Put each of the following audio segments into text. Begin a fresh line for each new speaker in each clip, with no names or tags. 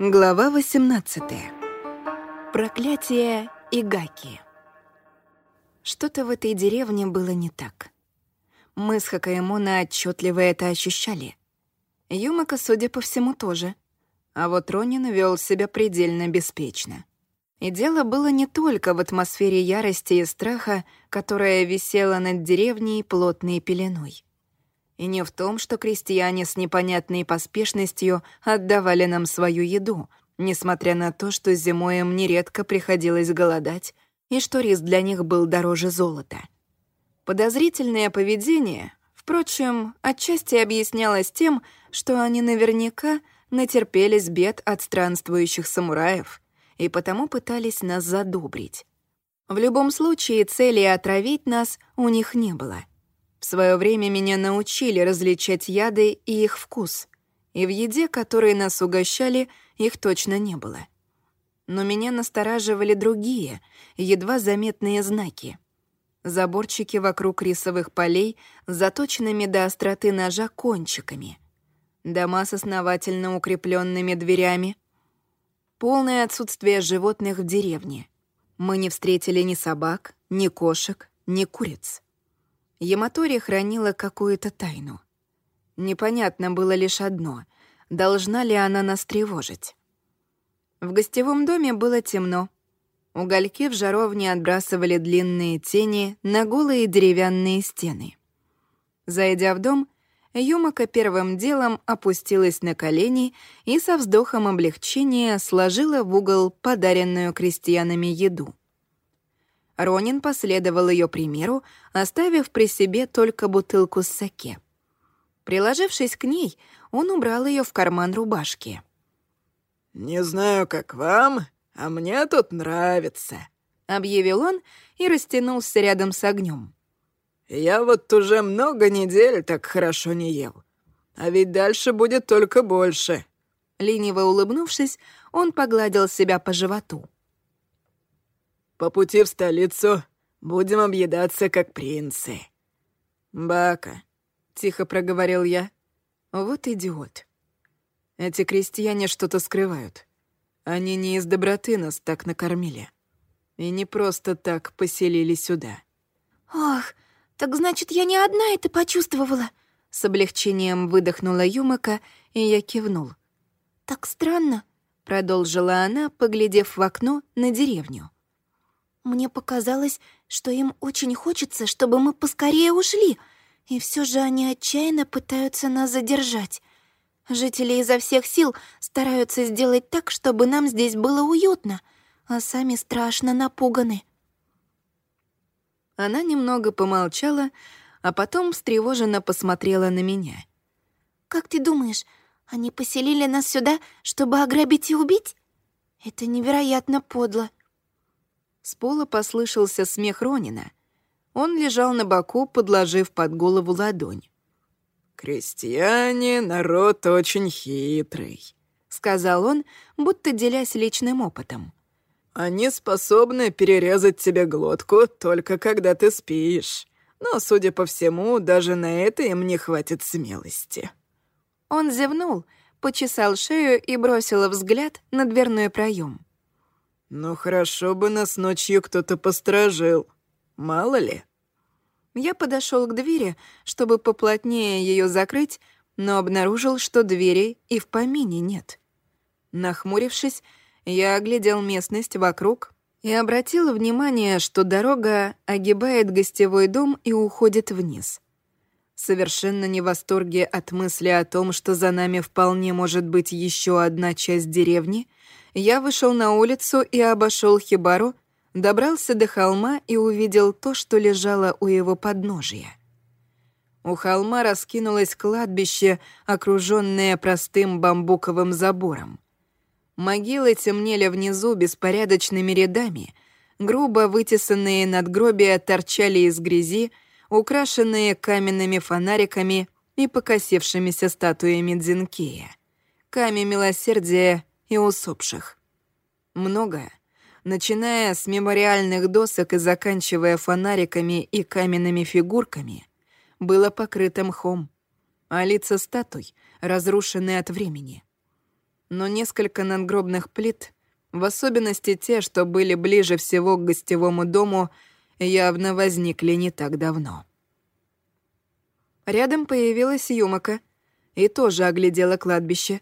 Глава 18. Проклятие Игаки. Что-то в этой деревне было не так. Мы с Хакаэмона отчетливо это ощущали. Юмака, судя по всему, тоже. А вот Ронин вел себя предельно беспечно. И дело было не только в атмосфере ярости и страха, которая висела над деревней плотной пеленой. И не в том, что крестьяне с непонятной поспешностью отдавали нам свою еду, несмотря на то, что зимой им нередко приходилось голодать, и что рис для них был дороже золота. Подозрительное поведение, впрочем, отчасти объяснялось тем, что они наверняка натерпелись бед от странствующих самураев и потому пытались нас задобрить. В любом случае, цели отравить нас у них не было — в свое время меня научили различать яды и их вкус, и в еде, которой нас угощали, их точно не было. Но меня настораживали другие, едва заметные знаки. Заборчики вокруг рисовых полей, заточенными до остроты ножа кончиками. Дома с основательно укрепленными дверями. Полное отсутствие животных в деревне. Мы не встретили ни собак, ни кошек, ни куриц. Яматори хранила какую-то тайну. Непонятно было лишь одно — должна ли она нас тревожить. В гостевом доме было темно. Угольки в жаровне отбрасывали длинные тени на голые деревянные стены. Зайдя в дом, Юмака первым делом опустилась на колени и со вздохом облегчения сложила в угол подаренную крестьянами еду — Ронин последовал ее примеру, оставив при себе только бутылку с саке. Приложившись к ней, он убрал ее в карман рубашки.
«Не знаю, как вам, а мне тут нравится», —
объявил он и растянулся рядом с огнем.
«Я вот уже много недель так хорошо не ел. А ведь дальше будет только больше».
Лениво улыбнувшись, он погладил себя по животу.
По пути в столицу будем объедаться как принцы».
«Бака», — тихо проговорил я. «Вот идиот. Эти крестьяне что-то скрывают. Они не из доброты нас так накормили. И не просто так поселили сюда».
«Ох, так значит, я не одна это почувствовала?»
С облегчением выдохнула Юмака, и я кивнул.
«Так странно», —
продолжила она, поглядев в окно на деревню.
Мне показалось, что им очень хочется, чтобы мы поскорее ушли, и все же они отчаянно пытаются нас задержать. Жители изо всех сил стараются сделать так, чтобы нам здесь было уютно, а сами страшно напуганы.
Она немного помолчала, а потом встревоженно посмотрела на меня.
«Как ты думаешь, они поселили нас сюда, чтобы ограбить и убить? Это невероятно подло».
С пола послышался смех Ронина. Он лежал на боку, подложив под голову ладонь.
«Крестьяне — народ очень хитрый», —
сказал он, будто делясь личным опытом.
«Они способны перерезать тебе глотку только когда ты спишь. Но, судя по всему, даже на это им не хватит смелости».
Он зевнул, почесал шею и бросил взгляд на дверной проем.
«Ну хорошо бы нас ночью кто-то посторожил. Мало ли».
Я подошел к двери, чтобы поплотнее ее закрыть, но обнаружил, что двери и в помине нет. Нахмурившись, я оглядел местность вокруг и обратил внимание, что дорога огибает гостевой дом и уходит вниз. Совершенно не в восторге от мысли о том, что за нами вполне может быть еще одна часть деревни — я вышел на улицу и обошел хибару, добрался до холма и увидел то, что лежало у его подножия. У холма раскинулось кладбище, окруженное простым бамбуковым забором. Могилы темнели внизу беспорядочными рядами, грубо вытесанные надгробия торчали из грязи, украшенные каменными фонариками и покосившимися статуями Дзинкея. Камень милосердия и усопших. Многое, начиная с мемориальных досок и заканчивая фонариками и каменными фигурками, было покрыто мхом, а лица статуй разрушены от времени. но несколько надгробных плит, в особенности те, что были ближе всего к гостевому дому, явно возникли не так давно. Рядом появилась Юмака и тоже оглядела кладбище.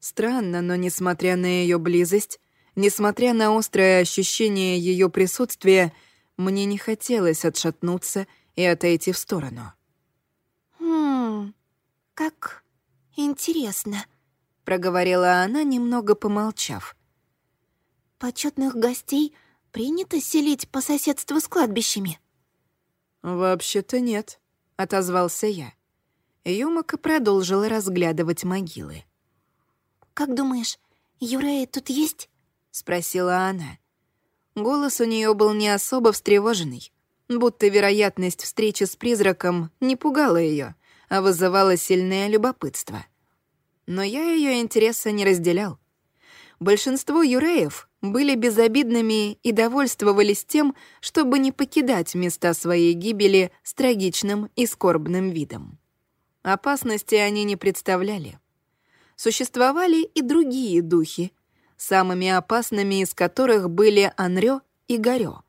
Странно, но несмотря на ее близость, несмотря на острое ощущение ее присутствия, мне не хотелось отшатнуться и отойти в сторону.
«Хм, как интересно», — проговорила
она, немного помолчав.
«Почетных гостей принято селить по соседству с кладбищами?»
«Вообще-то нет», — отозвался я. Юмака продолжила разглядывать могилы.
«Как думаешь, Юрея тут есть?»
— спросила она. Голос у нее был не особо встревоженный, будто вероятность встречи с призраком не пугала ее, а вызывала сильное любопытство. Но я ее интереса не разделял. Большинство юреев были безобидными и довольствовались тем, чтобы не покидать места своей гибели с трагичным и скорбным видом. Опасности они не представляли. Существовали и другие духи, самыми опасными из которых были Анрё и Горё.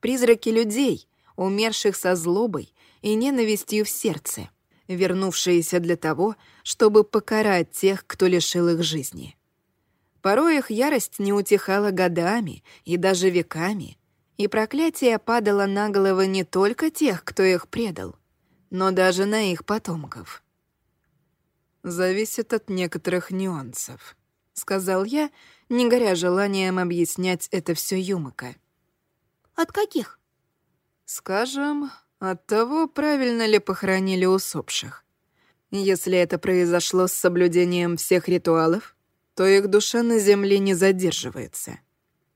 Призраки людей, умерших со злобой и ненавистью в сердце, вернувшиеся для того, чтобы покарать тех, кто лишил их жизни. Порой их ярость не утихала годами и даже веками, и проклятие падало на головы не только тех, кто их предал, но даже на их потомков. «Зависит от некоторых нюансов», — сказал я, не горя желанием объяснять это все Юмака.
«От каких?»
«Скажем, от того, правильно ли похоронили усопших. Если это произошло с соблюдением всех ритуалов, то их душа на земле не задерживается.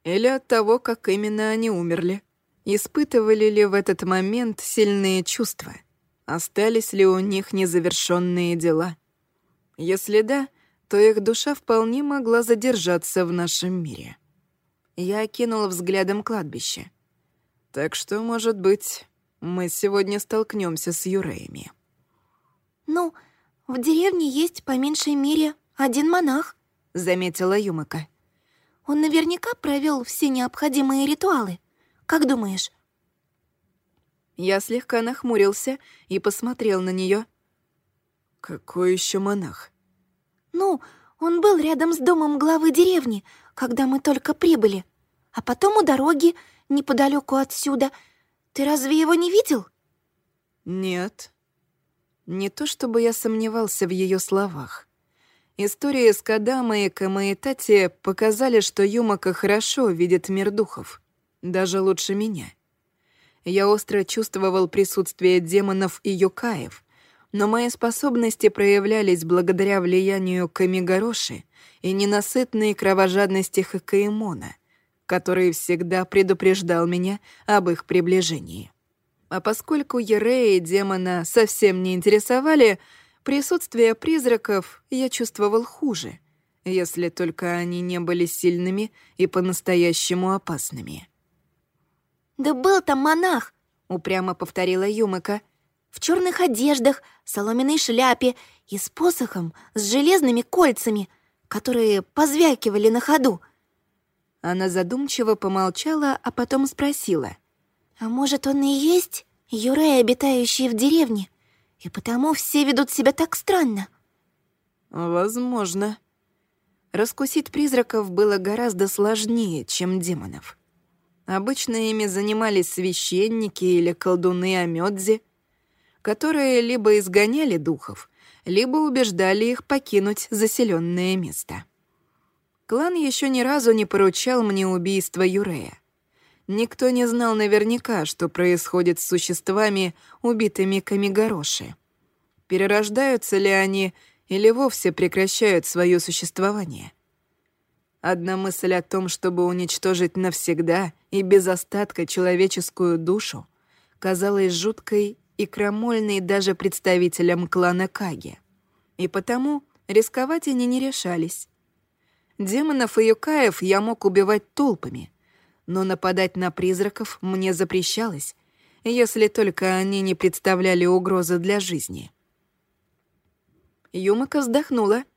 Или от того, как именно они умерли. Испытывали ли в этот момент сильные чувства — Остались ли у них незавершенные дела? Если да, то их душа вполне могла задержаться в нашем мире. Я окинула взглядом кладбище. Так что, может быть, мы сегодня столкнемся с Юреями.
«Ну, в деревне есть по меньшей мере один монах», — заметила Юмака. «Он наверняка провел все необходимые ритуалы. Как думаешь,
я слегка нахмурился и посмотрел на нее. «Какой еще монах?»
«Ну, он был рядом с домом главы деревни, когда мы только прибыли. А потом у дороги, неподалеку отсюда. Ты разве его не видел?»
«Нет». Не то чтобы я сомневался в ее словах. Истории с Кадама и Камаэтати показали, что Юмака хорошо видит мир духов. Даже лучше меня я остро чувствовал присутствие демонов и юкаев, но мои способности проявлялись благодаря влиянию Камигороши и ненасытной кровожадности Хакаимона, который всегда предупреждал меня об их приближении. А поскольку Ереи демона совсем не интересовали, присутствие призраков я чувствовал хуже, если только они не были сильными и по-настоящему опасными.
«Да был там монах!» — упрямо повторила Юмыка. «В черных одеждах, соломенной шляпе и с посохом с железными кольцами, которые позвякивали на ходу».
Она задумчиво помолчала, а потом спросила.
«А может, он и есть Юрей, обитающий в деревне, и потому все ведут себя так странно?»
«Возможно». Раскусить призраков было гораздо сложнее, чем демонов. Обычно ими занимались священники или колдуны Амёдзи, которые либо изгоняли духов, либо убеждали их покинуть заселенное место. Клан еще ни разу не поручал мне убийство Юрея. Никто не знал наверняка, что происходит с существами, убитыми Камигороши. Перерождаются ли они или вовсе прекращают свое существование. Одна мысль о том, чтобы уничтожить навсегда и без остатка человеческую душу, казалась жуткой и крамольной даже представителям клана Каги. И потому рисковать они не решались. Демонов и юкаев я мог убивать толпами, но нападать на призраков мне запрещалось, если только они не представляли угрозы для жизни. Юмака вздохнула —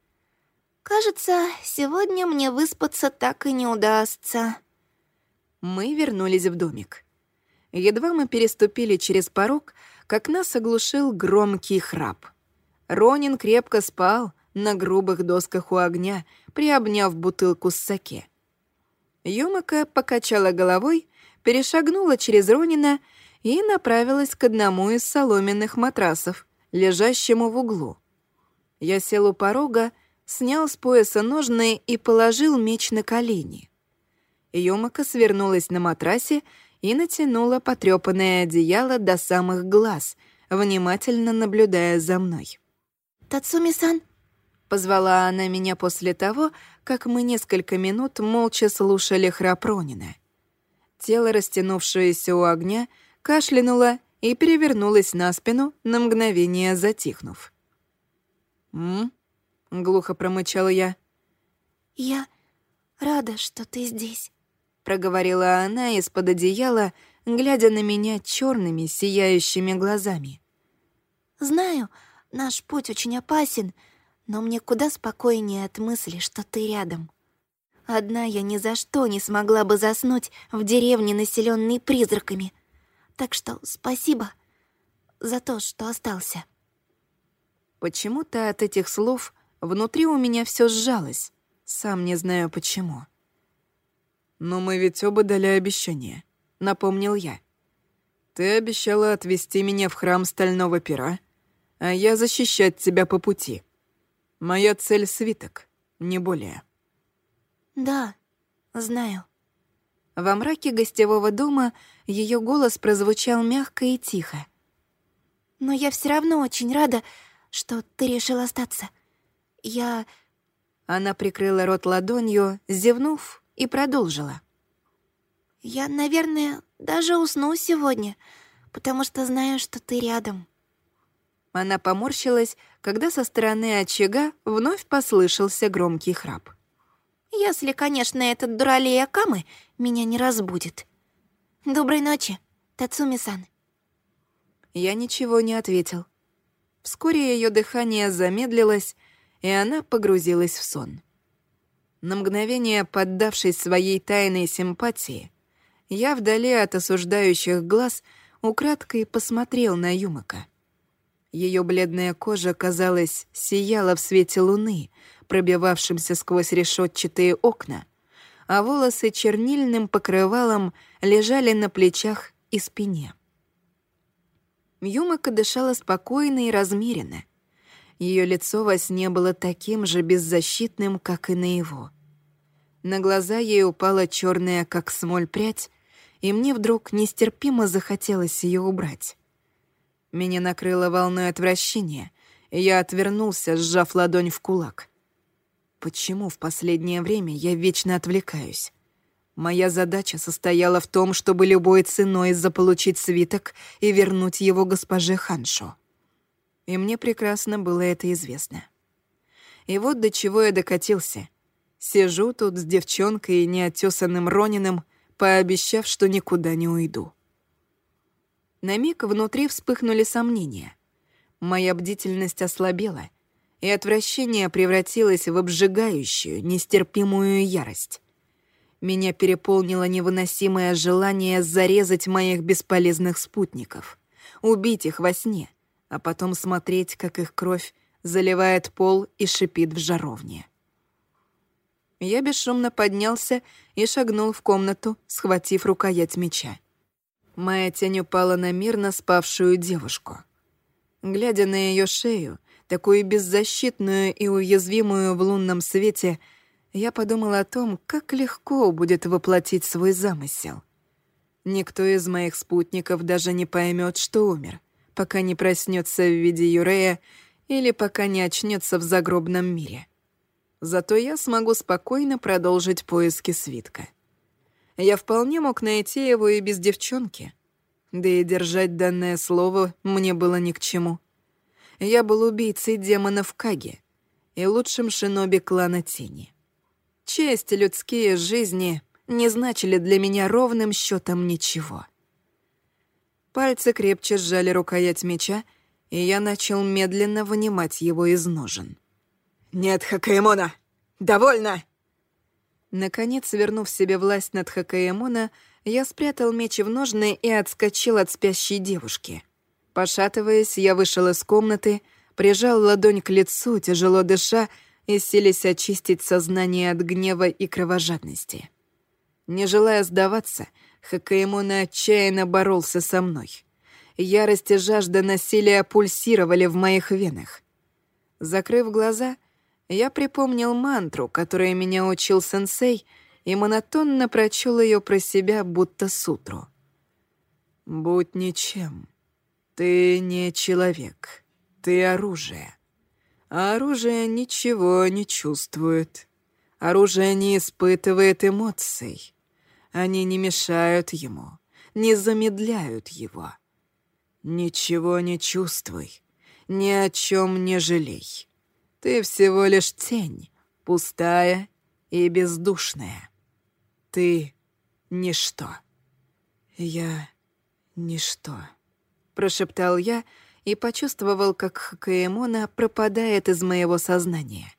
Кажется, сегодня мне выспаться так и не удастся.
Мы вернулись в домик. Едва мы переступили через порог, как нас оглушил громкий храп. Ронин крепко спал на грубых досках у огня, приобняв бутылку с саке. Юмака покачала головой, перешагнула через Ронина и направилась к одному из соломенных матрасов, лежащему в углу. Я сел у порога, снял с пояса ножны и положил меч на колени. Юмака свернулась на матрасе и натянула потрёпанное одеяло до самых глаз, внимательно наблюдая за мной.
«Тацуми-сан!» — позвала она меня после того, как мы несколько минут молча слушали храп Ронина.
Тело, растянувшееся у огня, кашлянуло и перевернулось на спину, на мгновение затихнув. «М?», -м глухо промычала я.
«Я рада, что ты здесь», —
проговорила она из-под одеяла, глядя на меня черными, сияющими глазами.
«Знаю, наш путь очень опасен, но мне куда спокойнее от мысли, что ты рядом. Одна я ни за что не смогла бы заснуть в деревне, населенной призраками. Так что спасибо за то, что остался».
Почему-то от этих слов внутри у меня все сжалось, сам не знаю почему. «Но мы ведь оба дали обещание», — напомнил я. «Ты обещала отвезти меня в храм Стального Пера, а я защищать тебя по пути. Моя цель — свиток, не более».
«Да, знаю».
Во мраке гостевого дома ее голос прозвучал мягко и тихо.
«Но я все равно очень рада, что ты решил остаться. Я...»
Она прикрыла рот ладонью, зевнув, и продолжила.
«Я, наверное, даже усну сегодня, потому что знаю, что ты рядом».
Она поморщилась, когда со стороны очага вновь послышался громкий храп.
«Если, конечно, этот дуралей Акамы меня не разбудит. Доброй ночи, Тацуми-сан».
Я ничего не ответил. Вскоре ее дыхание замедлилось, и она погрузилась в сон. На мгновение поддавшись своей тайной симпатии, я вдали от осуждающих глаз украдкой посмотрел на Юмака. Ее бледная кожа, казалось, сияла в свете луны, пробивавшимся сквозь решетчатые окна, а волосы чернильным покрывалом лежали на плечах и спине. Юмака дышала спокойно и размеренно. Ее лицо во сне было таким же беззащитным, как и на его. На глаза ей упала черная, как смоль, прядь, и мне вдруг нестерпимо захотелось ее убрать. Меня накрыло волной отвращения, и я отвернулся, сжав ладонь в кулак. Почему в последнее время я вечно отвлекаюсь? Моя задача состояла в том, чтобы любой ценой заполучить свиток и вернуть его госпоже Ханшо. И мне прекрасно было это известно. И вот до чего я докатился. Сижу тут с девчонкой и неотесанным Рониным, пообещав, что никуда не уйду. На миг внутри вспыхнули сомнения. Моя бдительность ослабела, и отвращение превратилось в обжигающую, нестерпимую ярость. Меня переполнило невыносимое желание зарезать моих бесполезных спутников, убить их во сне, а потом смотреть, как их кровь заливает пол и шипит в жаровне. Я бесшумно поднялся и шагнул в комнату, схватив рукоять меча. Моя тень упала на мирно спавшую девушку. Глядя на ее шею, такую беззащитную и уязвимую в лунном свете, я подумала о том, как легко будет воплотить свой замысел. Никто из моих спутников даже не поймет, что умер, пока не проснется в виде Юрея или пока не очнется в загробном мире. Зато я смогу спокойно продолжить поиски свитка. Я вполне мог найти его и без девчонки. Да и держать данное слово мне было ни к чему. Я был убийцей демонов Каги и лучшим шиноби клана Тени. Честь и людские жизни не значили для меня ровным счетом ничего. Пальцы крепче сжали рукоять меча, и я начал медленно вынимать его из ножен.
«Нет, Хакаэмона, «Довольно!»
Наконец, вернув себе власть над Хакаемона, я спрятал меч в ножны и отскочил от спящей девушки. Пошатываясь, я вышел из комнаты, прижал ладонь к лицу, тяжело дыша, и сились очистить сознание от гнева и кровожадности. Не желая сдаваться, Хакаемона отчаянно боролся со мной. Ярость и жажда насилия пульсировали в моих венах. Закрыв глаза, я припомнил мантру, которой меня учил сенсей, и монотонно прочел ее про себя, будто сутру. «Будь ничем. Ты не человек. Ты оружие. А оружие ничего не чувствует. Оружие не испытывает эмоций. Они не мешают ему, не замедляют его. Ничего не чувствуй, ни о чем не жалей. Ты всего лишь тень, пустая и бездушная. Ты — ничто. Я — ничто, — прошептал я и почувствовал, как Хакаэмона пропадает из моего сознания.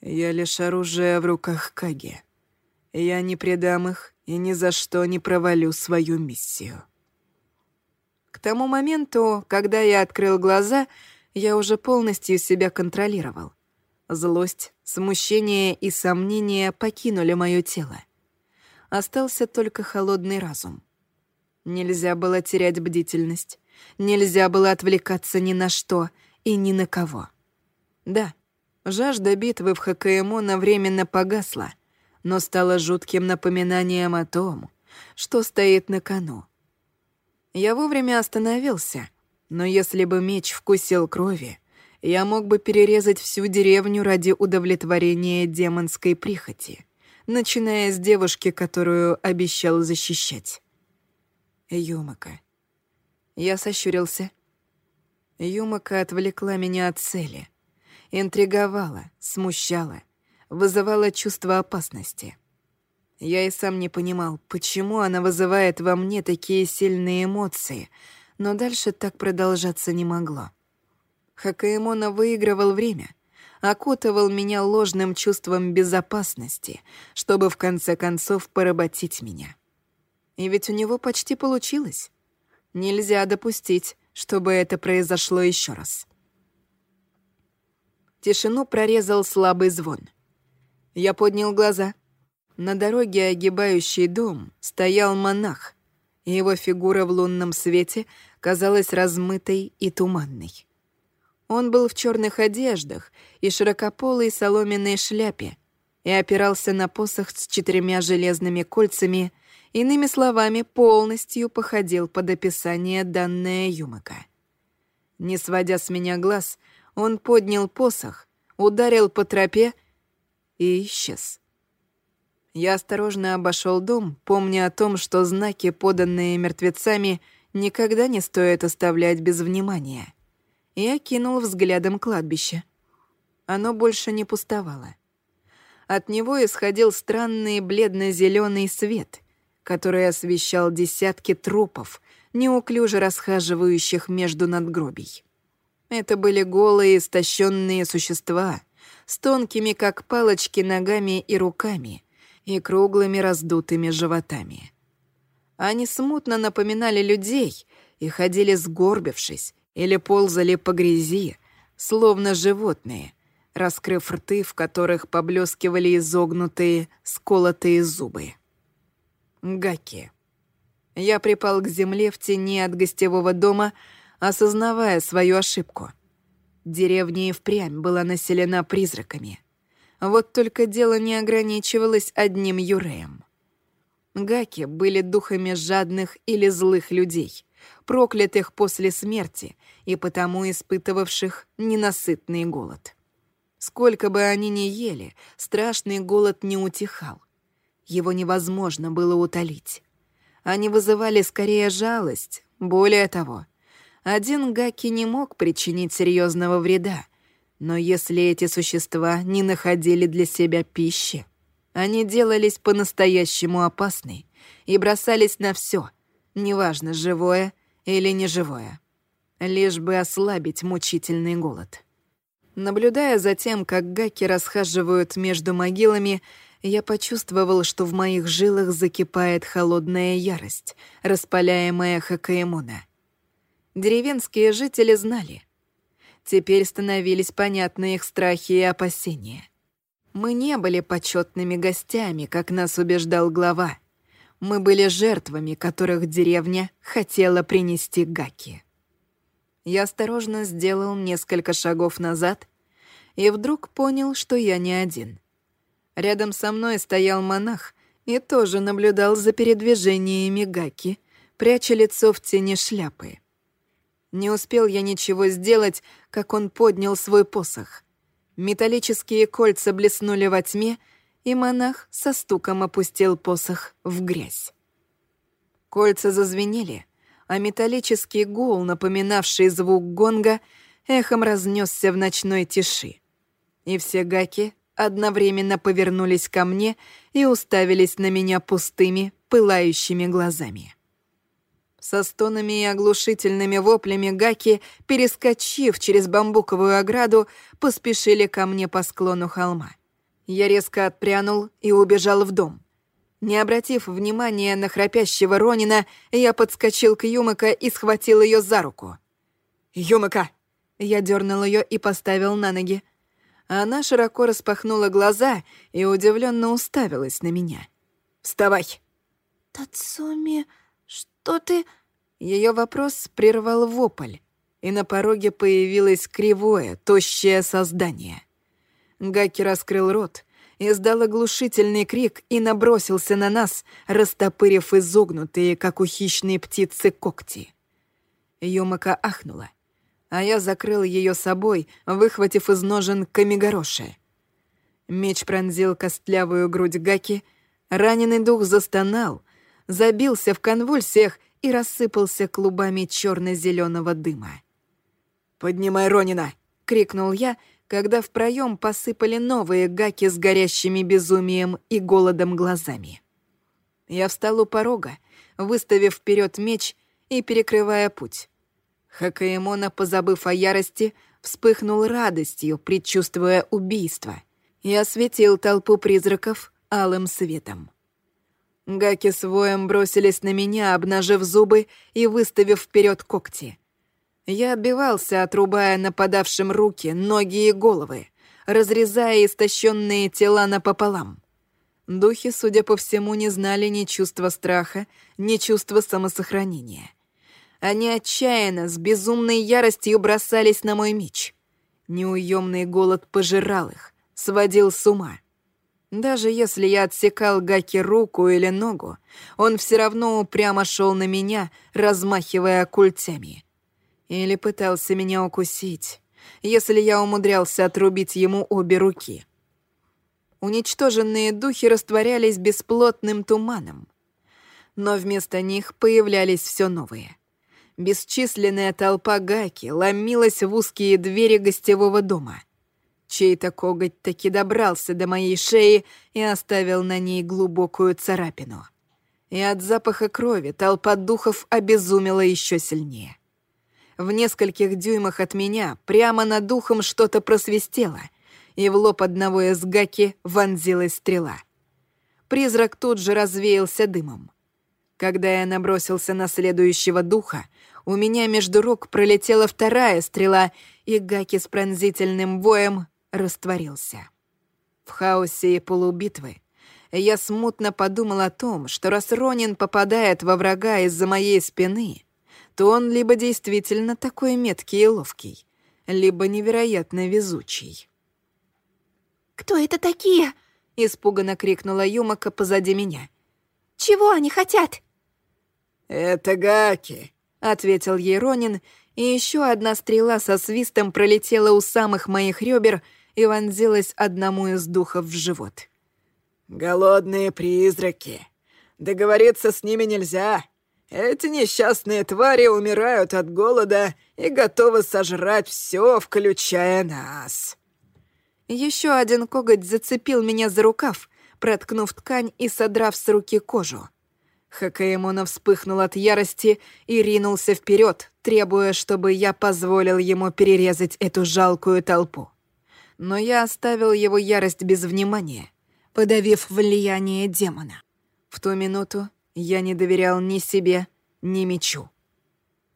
Я лишь оружие в руках Каги. Я не предам их и ни за что не провалю свою миссию. К тому моменту, когда я открыл глаза, я уже полностью себя контролировал. Злость, смущение и сомнения покинули мое тело. Остался только холодный разум. Нельзя было терять бдительность, нельзя было отвлекаться ни на что и ни на кого. Да, жажда битвы в ХКМО временно погасла — но стало жутким напоминанием о том, что стоит на кону. Я вовремя остановился, но если бы меч вкусил крови, я мог бы перерезать всю деревню ради удовлетворения демонской прихоти, начиная с девушки, которую обещал защищать. Юмака. Я сощурился. Юмака отвлекла меня от цели. Интриговала, смущала — вызывало чувство опасности. Я и сам не понимал, почему она вызывает во мне такие сильные эмоции, но дальше так продолжаться не могло. Хакаэмона выигрывал время, окутывал меня ложным чувством безопасности, чтобы в конце концов поработить меня. И ведь у него почти получилось. Нельзя допустить, чтобы это произошло еще раз. Тишину прорезал слабый звон — я поднял глаза. На дороге, огибающей дом, стоял монах. Его фигура в лунном свете казалась размытой и туманной. Он был в черных одеждах и широкополой соломенной шляпе и опирался на посох с четырьмя железными кольцами, иными словами, полностью походил под описание данное Юмака. Не сводя с меня глаз, он поднял посох, ударил по тропе и исчез. Я осторожно обошел дом, помня о том, что знаки, поданные мертвецами, никогда не стоит оставлять без внимания. И окинул взглядом кладбище. Оно больше не пустовало. От него исходил странный бледно-зеленый свет, который освещал десятки трупов, неуклюже расхаживающих между надгробий. Это были голые, истощенные существа — с тонкими, как палочки, ногами и руками, и круглыми раздутыми животами. Они смутно напоминали людей и ходили сгорбившись или ползали по грязи, словно животные, раскрыв рты, в которых поблескивали изогнутые, сколотые зубы. Гаки. Я припал к земле в тени от гостевого дома, осознавая свою ошибку — Деревня и впрямь была населена призраками. Вот только дело не ограничивалось одним Юреем. Гаки были духами жадных или злых людей, проклятых после смерти и потому испытывавших ненасытный голод. Сколько бы они ни ели, страшный голод не утихал. Его невозможно было утолить. Они вызывали скорее жалость, более того — один Гаки не мог причинить серьезного вреда, но если эти существа не находили для себя пищи, они делались по-настоящему опасны и бросались на все, неважно, живое или неживое, лишь бы ослабить мучительный голод. Наблюдая за тем, как гаки расхаживают между могилами, я почувствовал, что в моих жилах закипает холодная ярость, распаляемая Хакаэмона. Деревенские жители знали. Теперь становились понятны их страхи и опасения. Мы не были почетными гостями, как нас убеждал глава. Мы были жертвами, которых деревня хотела принести Гаки. Я осторожно сделал несколько шагов назад и вдруг понял, что я не один. Рядом со мной стоял монах и тоже наблюдал за передвижениями Гаки, пряча лицо в тени шляпы. Не успел я ничего сделать, как он поднял свой посох. Металлические кольца блеснули во тьме, и монах со стуком опустил посох в грязь. Кольца зазвенели, а металлический гул, напоминавший звук гонга, эхом разнесся в ночной тиши. И все гаки одновременно повернулись ко мне и уставились на меня пустыми, пылающими глазами. Со стонами и оглушительными воплями гаки, перескочив через бамбуковую ограду, поспешили ко мне по склону холма. Я резко отпрянул и убежал в дом. Не обратив внимания на храпящего Ронина, я подскочил к Юмака и схватил ее за руку. «Юмака!» Я дернул ее и поставил на ноги. Она широко распахнула глаза и удивленно уставилась на меня. «Вставай!»
«Тацуми, что ты...»
Ее вопрос прервал вопль, и на пороге появилось кривое, тощее создание. Гаки раскрыл рот, издал оглушительный крик и набросился на нас, растопырив изогнутые, как у хищной птицы, когти. Юмака ахнула — а я закрыл ее собой, выхватив из ножен камигороши. Меч пронзил костлявую грудь Гаки, раненый дух застонал, забился в конвульсиях и рассыпался клубами черно-зеленого дыма. «Поднимай Ронина!» — крикнул я, когда в проем посыпали новые гаки с горящими безумием и голодом глазами. Я встал у порога, выставив вперед меч и перекрывая путь. Хакаемона, позабыв о ярости, вспыхнул радостью, предчувствуя убийство, и осветил толпу призраков алым светом. Гаки с воем бросились на меня, обнажив зубы и выставив вперед когти. Я отбивался, отрубая нападавшим руки, ноги и головы, разрезая истощенные тела напополам. Духи, судя по всему, не знали ни чувства страха, ни чувства самосохранения — они отчаянно, с безумной яростью бросались на мой меч. Неуемный голод пожирал их, сводил с ума. Даже если я отсекал Гаки руку или ногу, он все равно упрямо шел на меня, размахивая культями. Или пытался меня укусить, если я умудрялся отрубить ему обе руки. Уничтоженные духи растворялись бесплотным туманом, но вместо них появлялись все новые — бесчисленная толпа гаки ломилась в узкие двери гостевого дома. Чей-то коготь таки добрался до моей шеи и оставил на ней глубокую царапину. И от запаха крови толпа духов обезумела еще сильнее. В нескольких дюймах от меня прямо над духом что-то просвистело, и в лоб одного из гаки вонзилась стрела. Призрак тут же развеялся дымом. Когда я набросился на следующего духа, у меня между рук пролетела вторая стрела, и Гаки с пронзительным воем растворился. В хаосе и полубитвы я смутно подумал о том, что раз Ронин попадает во врага из-за моей спины, то он либо действительно такой меткий и ловкий, либо невероятно везучий.
«Кто это такие?» — испуганно крикнула Юмака позади меня. «Чего они хотят?»
«Это Гаки»,
ответил ей Ронин, и еще одна стрела со свистом пролетела у самых моих ребер и вонзилась одному из духов в живот.
«Голодные призраки. Договориться с ними нельзя. Эти несчастные твари умирают от голода и готовы сожрать все, включая нас».
Еще один коготь зацепил меня за рукав, проткнув ткань и содрав с руки кожу. Хакаемона вспыхнул от ярости и ринулся вперед, требуя, чтобы я позволил ему перерезать эту жалкую толпу. Но я оставил его ярость без внимания, подавив влияние демона. В ту минуту я не доверял ни себе, ни мечу.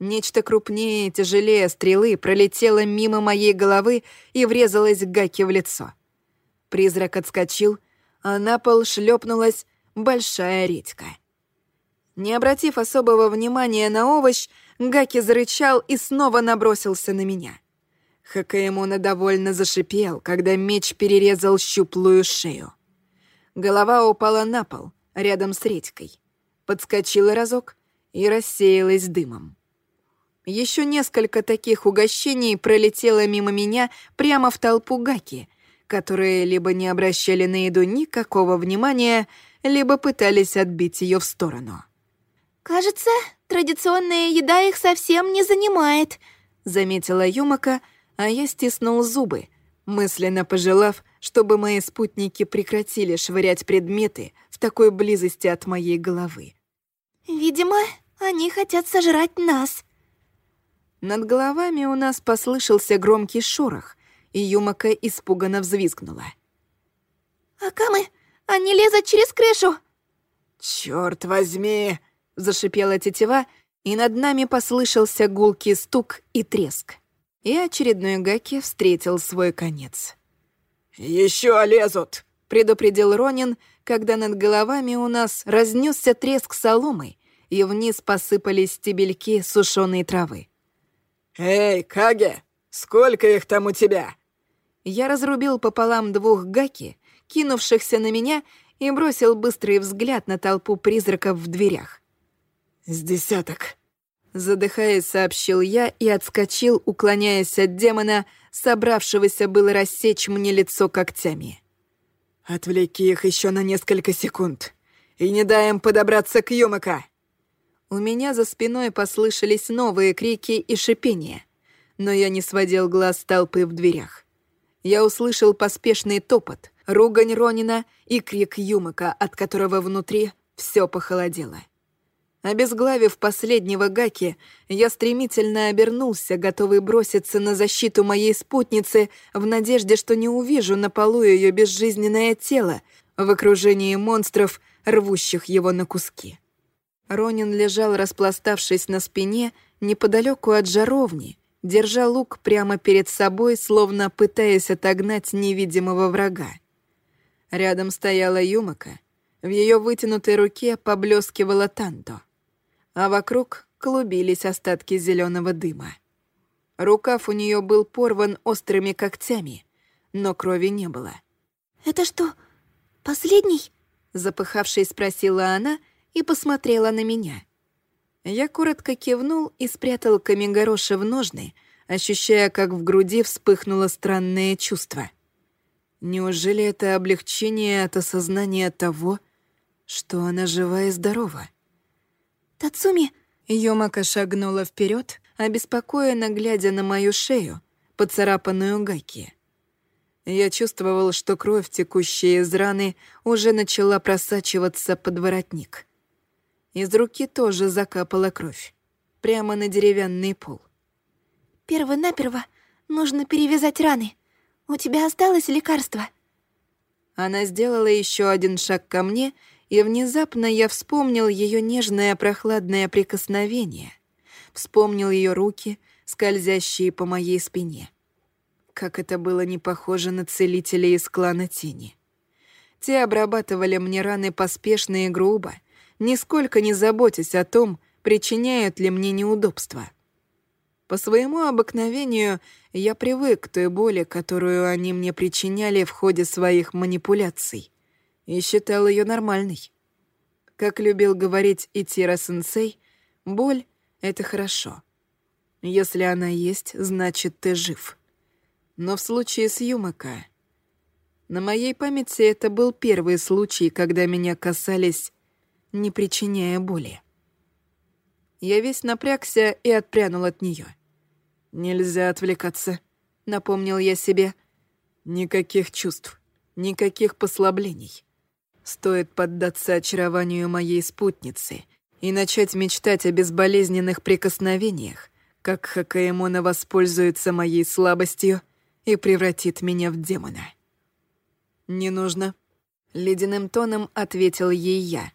Нечто крупнее и тяжелее стрелы пролетело мимо моей головы и врезалось Гаки в лицо. Призрак отскочил, а на пол шлепнулась большая редька. Не обратив особого внимания на овощ, Гаки зарычал и снова набросился на меня. Хакаэмона довольно зашипел, когда меч перерезал щуплую шею. Голова упала на пол, рядом с редькой. Подскочила разок и рассеялась дымом. Еще несколько таких угощений пролетело мимо меня прямо в толпу Гаки, которые либо не обращали на еду никакого внимания, либо пытались отбить ее в сторону.
«Кажется, традиционная еда их совсем не занимает», — заметила Юмака, а я стиснул зубы, мысленно пожелав, чтобы мои спутники прекратили швырять предметы в такой близости от моей головы. «Видимо, они хотят сожрать нас»,
над головами у нас послышался громкий шорох, и Юмака испуганно взвизгнула.
«Акамы, они лезут через крышу!»
«Чёрт возьми!»
— зашипела тетива, и над нами послышался гулкий стук и треск. И очередной Гаки встретил свой конец.
«Еще лезут!»
— предупредил Ронин, когда над головами у нас разнесся треск соломы, и вниз посыпались стебельки сушеной травы.
«Эй, Каге, сколько их там у тебя?»
Я разрубил пополам двух гаки, кинувшихся на меня, и бросил быстрый взгляд на толпу призраков в дверях.
«С десяток», —
задыхаясь, сообщил я и отскочил, уклоняясь от демона, собравшегося было рассечь мне лицо когтями.
«Отвлеки их еще на несколько секунд и не дай им подобраться к Юмака!»
У меня за спиной послышались новые крики и шипения, но я не сводил глаз толпы в дверях. Я услышал поспешный топот, ругань Ронина и крик Юмака, от которого внутри все похолодело. Обезглавив последнего Гаки, я стремительно обернулся, готовый броситься на защиту моей спутницы в надежде, что не увижу на полу ее безжизненное тело в окружении монстров, рвущих его на куски. Ронин лежал, распластавшись на спине, неподалеку от жаровни, держа лук прямо перед собой, словно пытаясь отогнать невидимого врага. Рядом стояла Юмака. В ее вытянутой руке поблескивала танто, а вокруг клубились остатки зеленого дыма. Рукав у нее был порван острыми когтями, но крови не было.
«Это что, последний?»
Запыхавшись, спросила она — и посмотрела на меня. Я коротко кивнул и спрятал камень-гороши в ножны, ощущая, как в груди вспыхнуло странное чувство. Неужели это облегчение от осознания того, что она жива и здорова?
«Тацуми!»
Йомака шагнула вперед, обеспокоенно глядя на мою шею, поцарапанную Гаки. Я чувствовал, что кровь, текущая из раны, уже начала просачиваться под воротник. Из руки тоже закапала кровь. Прямо на деревянный пол.
«Перво-наперво нужно перевязать раны. У тебя осталось лекарство?»
Она сделала еще один шаг ко мне, и внезапно я вспомнил ее нежное прохладное прикосновение. Вспомнил ее руки, скользящие по моей спине. Как это было не похоже на целителей из клана Тени. Те обрабатывали мне раны поспешно и грубо — нисколько не заботясь о том, причиняют ли мне неудобства. По своему обыкновению я привык к той боли, которую они мне причиняли в ходе своих манипуляций, и считал ее нормальной. Как любил говорить Итира-сенсей, боль — это хорошо. Если она есть, значит, ты жив. Но в случае с Юмака... На моей памяти это был первый случай, когда меня касались не причиняя боли. Я весь напрягся и отпрянул от нее. «Нельзя отвлекаться», — напомнил я себе. «Никаких чувств, никаких послаблений. Стоит поддаться очарованию моей спутницы и начать мечтать о безболезненных прикосновениях, как Хакаэмона воспользуется моей слабостью
и превратит меня в демона. «Не нужно», — ледяным тоном ответил ей я,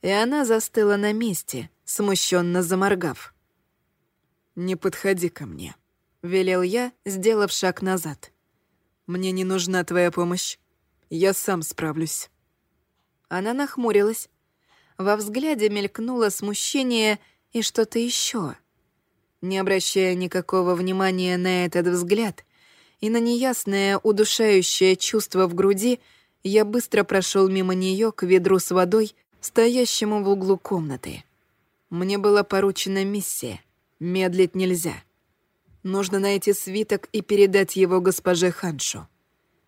и она застыла на месте, смущенно заморгав. «Не подходи ко мне», — велел я, сделав шаг назад. «Мне не нужна твоя помощь. Я сам справлюсь». Она нахмурилась. Во взгляде мелькнуло смущение и что-то еще. Не обращая никакого внимания на этот взгляд и на неясное удушающее чувство в груди, я быстро прошел мимо нее к ведру с водой, стоящему в углу комнаты. Мне была поручена миссия. Медлить нельзя. Нужно найти свиток и передать его госпоже Ханшу.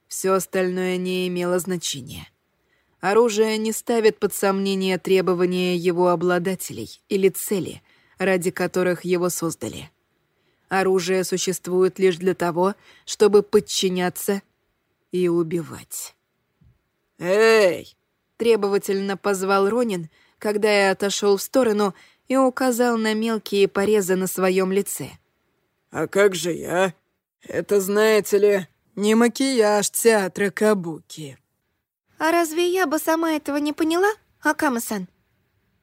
Все остальное не имело значения. Оружие не ставит под сомнение требования его обладателей или цели, ради которых его создали. Оружие существует лишь для того, чтобы подчиняться и убивать. «Эй!» — требовательно позвал Ронин, когда я отошел в сторону и указал на мелкие порезы на своем лице. «А как же я? Это, знаете ли, не макияж театра Кабуки».
«А разве я бы сама этого не поняла, Акама-сан?»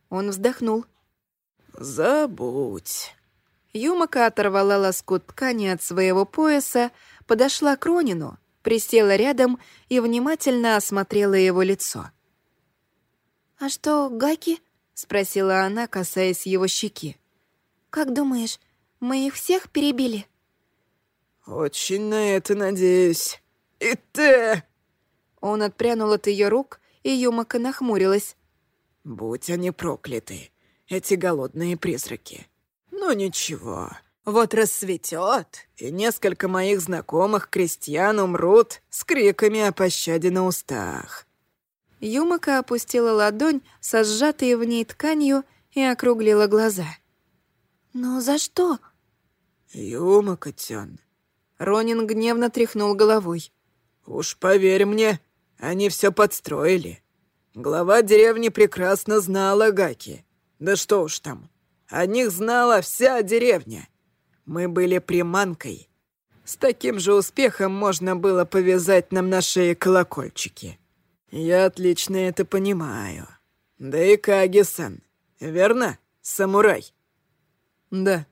Он вздохнул.
«Забудь».
Юмака оторвала лоскут ткани от своего пояса, подошла к Ронину, присела рядом и внимательно осмотрела его лицо.
«А что, Гаки?» — спросила она, касаясь его щеки. «Как думаешь, мы их всех перебили?»
«Очень на это надеюсь. И ты...»
Он отпрянул от ее рук, и Юмака нахмурилась.
«Будь они прокляты, эти голодные призраки. Ну ничего, вот рассветет, и несколько моих знакомых крестьян умрут с криками о пощаде на устах».
Юмака опустила ладонь со сжатой в ней тканью и округлила глаза.
«Но за что?»
«Юмака-тян».
Ронин гневно тряхнул головой.
«Уж поверь мне, они все подстроили. Глава деревни прекрасно знала Гаки. Да что уж там, о них знала вся деревня. Мы были приманкой. С таким же успехом можно было повязать нам на шее колокольчики. Я отлично это понимаю. Да и Каги-сан, верно, самурай?
Да,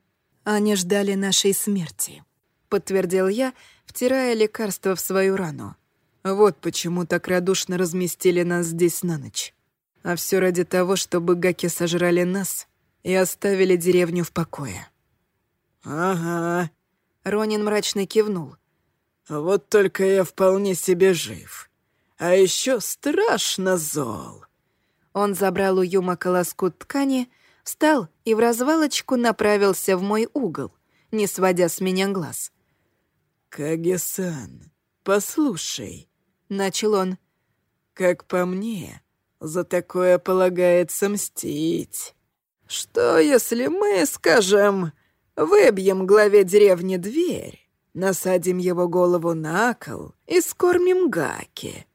они ждали нашей смерти, подтвердил я, втирая лекарство в свою рану. Вот почему так радушно разместили нас здесь на ночь. А все ради того, чтобы гаки сожрали нас и оставили деревню в покое.
«Ага», —
Ронин мрачно кивнул.
«Вот только я вполне себе жив. А еще страшно зол».
Он забрал у Юма колоску ткани, встал и в развалочку направился в мой угол, не сводя с меня глаз.
«Каге-сан, послушай»,
начал он.
«Как по мне, за такое полагается мстить. Что, если мы, скажем, выбьем главе деревни дверь, насадим его голову на кол и скормим гаки?